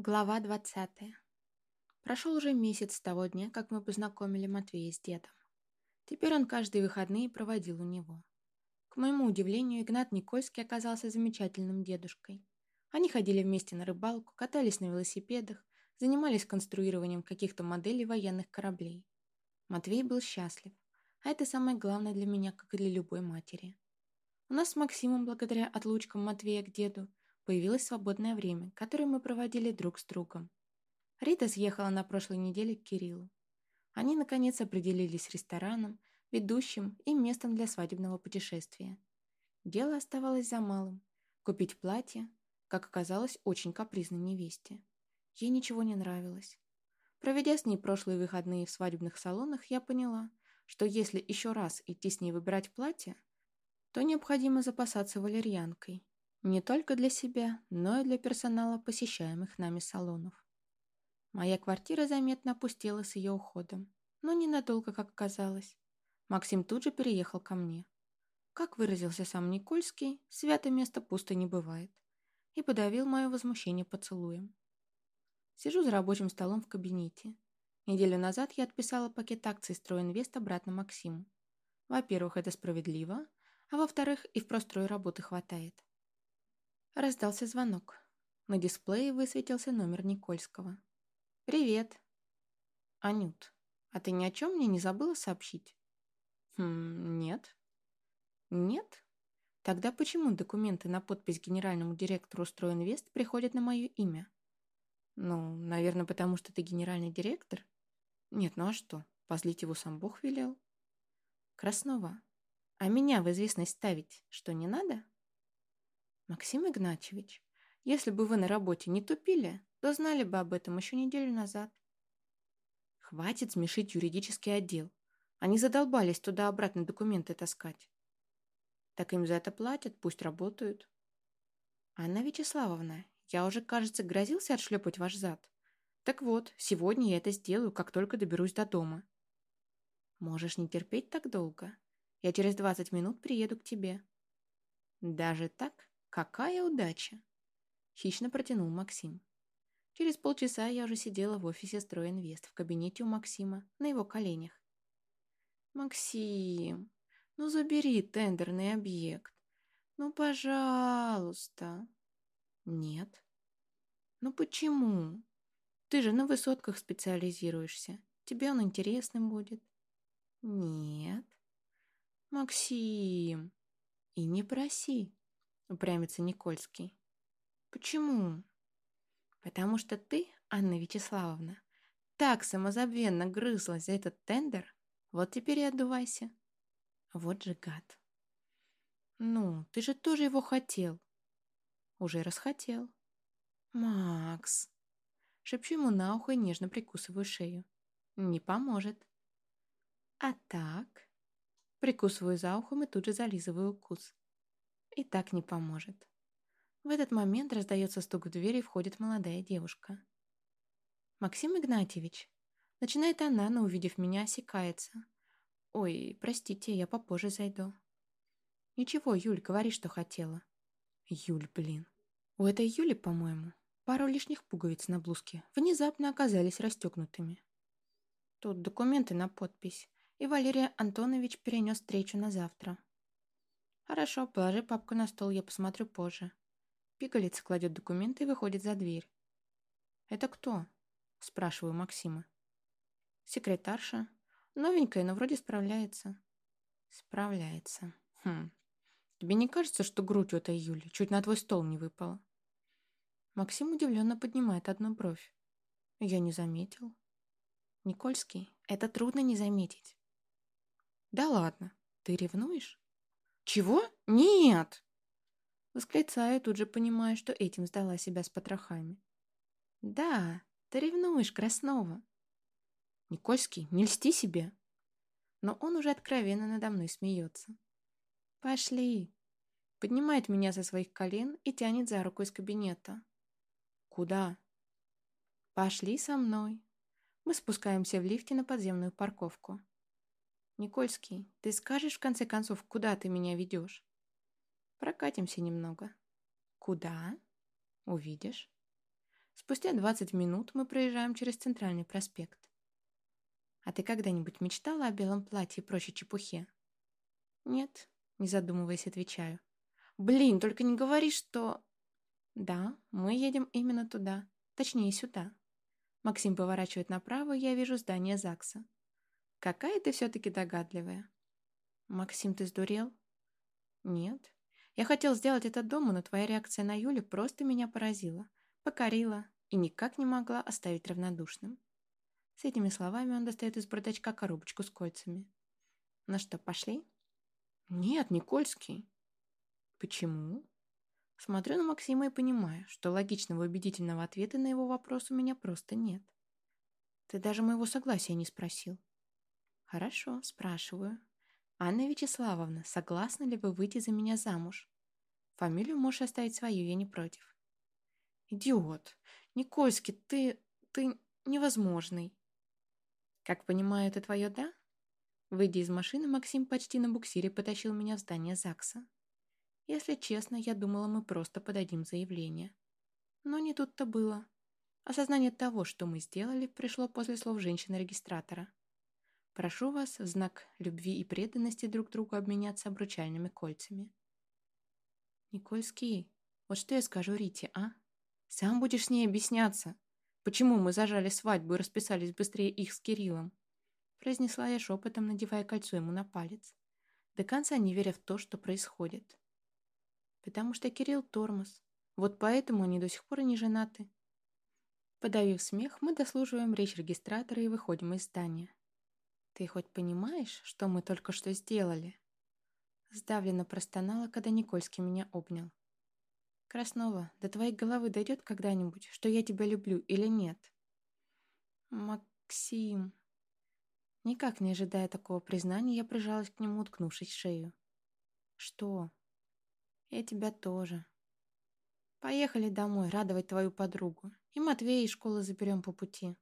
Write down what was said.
Глава 20. Прошел уже месяц с того дня, как мы познакомили Матвея с дедом. Теперь он каждые выходные проводил у него. К моему удивлению, Игнат Никольский оказался замечательным дедушкой. Они ходили вместе на рыбалку, катались на велосипедах, занимались конструированием каких-то моделей военных кораблей. Матвей был счастлив, а это самое главное для меня, как и для любой матери. У нас с Максимом, благодаря отлучкам Матвея к деду, Появилось свободное время, которое мы проводили друг с другом. Рита съехала на прошлой неделе к Кириллу. Они, наконец, определились с рестораном, ведущим и местом для свадебного путешествия. Дело оставалось за малым – купить платье, как оказалось, очень капризной невесте. Ей ничего не нравилось. Проведя с ней прошлые выходные в свадебных салонах, я поняла, что если еще раз идти с ней выбирать платье, то необходимо запасаться валерьянкой не только для себя, но и для персонала посещаемых нами салонов. Моя квартира заметно опустела с ее уходом, но ненадолго, как казалось. Максим тут же переехал ко мне. Как выразился сам Никольский, свято место пусто не бывает. И подавил мое возмущение поцелуем. Сижу за рабочим столом в кабинете. Неделю назад я отписала пакет акций «Стройинвест» обратно Максиму. Во-первых, это справедливо, а во-вторых, и в прострой работы хватает. Раздался звонок. На дисплее высветился номер Никольского. «Привет!» «Анют, а ты ни о чем мне не забыла сообщить?» «Хм, нет». «Нет? Тогда почему документы на подпись генеральному директору «Стройинвест» приходят на мое имя?» «Ну, наверное, потому что ты генеральный директор?» «Нет, ну а что, позлить его сам Бог велел?» «Краснова, а меня в известность ставить что, не надо?» «Максим Игнатьевич, если бы вы на работе не тупили, то знали бы об этом еще неделю назад». «Хватит смешить юридический отдел. Они задолбались туда-обратно документы таскать». «Так им за это платят, пусть работают». «Анна Вячеславовна, я уже, кажется, грозился отшлепать ваш зад. Так вот, сегодня я это сделаю, как только доберусь до дома». «Можешь не терпеть так долго. Я через 20 минут приеду к тебе». «Даже так?» «Какая удача!» — хищно протянул Максим. Через полчаса я уже сидела в офисе «Стройинвест» в кабинете у Максима на его коленях. «Максим, ну забери тендерный объект. Ну, пожалуйста». «Нет». «Ну почему? Ты же на высотках специализируешься. Тебе он интересным будет». «Нет». «Максим, и не проси упрямится Никольский. Почему? Потому что ты, Анна Вячеславовна, так самозабвенно грызлась за этот тендер, вот теперь и отдувайся. Вот же гад. Ну, ты же тоже его хотел. Уже расхотел. Макс. Шепчу ему на ухо и нежно прикусываю шею. Не поможет. А так? Прикусываю за ухом и тут же зализываю укус и так не поможет. В этот момент раздается стук в дверь и входит молодая девушка. «Максим Игнатьевич!» Начинает она, но, увидев меня, осекается. «Ой, простите, я попозже зайду». «Ничего, Юль, говори, что хотела». «Юль, блин. У этой Юли, по-моему, пару лишних пуговиц на блузке внезапно оказались расстегнутыми. Тут документы на подпись, и Валерий Антонович перенес встречу на завтра. «Хорошо, положи папку на стол, я посмотрю позже». Пигалица кладет документы и выходит за дверь. «Это кто?» – спрашиваю Максима. «Секретарша. Новенькая, но вроде справляется». «Справляется. Хм. Тебе не кажется, что грудь у этой Юли чуть на твой стол не выпала?» Максим удивленно поднимает одну бровь. «Я не заметил». «Никольский, это трудно не заметить». «Да ладно, ты ревнуешь?» «Чего? Нет!» Восклицаю, тут же понимая, что этим сдала себя с потрохами. «Да, ты ревнуешь, Краснова!» «Никольский, не льсти себе!» Но он уже откровенно надо мной смеется. «Пошли!» Поднимает меня со своих колен и тянет за руку из кабинета. «Куда?» «Пошли со мной!» Мы спускаемся в лифте на подземную парковку. «Никольский, ты скажешь, в конце концов, куда ты меня ведешь?» «Прокатимся немного». «Куда?» «Увидишь». Спустя 20 минут мы проезжаем через центральный проспект. А ты когда-нибудь мечтала о белом платье и прочей чепухе? Нет, не задумываясь, отвечаю. Блин, только не говори, что... Да, мы едем именно туда. Точнее, сюда. Максим поворачивает направо, и я вижу здание ЗАГСа. Какая ты все-таки догадливая. Максим, ты сдурел? Нет. Я хотел сделать это дома, но твоя реакция на Юлю просто меня поразила, покорила и никак не могла оставить равнодушным. С этими словами он достает из бардачка коробочку с кольцами. Ну что, пошли? Нет, Никольский. Почему? Смотрю на Максима и понимаю, что логичного убедительного ответа на его вопрос у меня просто нет. Ты даже моего согласия не спросил. Хорошо, спрашиваю. Анна Вячеславовна, согласны ли вы выйти за меня замуж? Фамилию можешь оставить свою, я не против. Идиот. Никольский, ты... ты невозможный. «Как понимаю, это твое «да»?» Выйдя из машины, Максим почти на буксире потащил меня в здание ЗАГСа. Если честно, я думала, мы просто подадим заявление. Но не тут-то было. Осознание того, что мы сделали, пришло после слов женщины-регистратора. Прошу вас в знак любви и преданности друг другу обменяться обручальными кольцами. Никольский, вот что я скажу Рите, а? Сам будешь с ней объясняться. Почему мы зажали свадьбу и расписались быстрее их с Кириллом?» Произнесла я шепотом, надевая кольцо ему на палец, до конца не веря в то, что происходит. «Потому что Кирилл тормоз. Вот поэтому они до сих пор и не женаты». Подавив смех, мы дослуживаем речь регистратора и выходим из здания. «Ты хоть понимаешь, что мы только что сделали?» Сдавленно простонала, когда Никольский меня обнял. Краснова, до твоей головы дойдет когда-нибудь, что я тебя люблю или нет? Максим... Никак не ожидая такого признания, я прижалась к нему, уткнувшись в шею. Что? Я тебя тоже. Поехали домой радовать твою подругу. И Матвея из школы заберем по пути.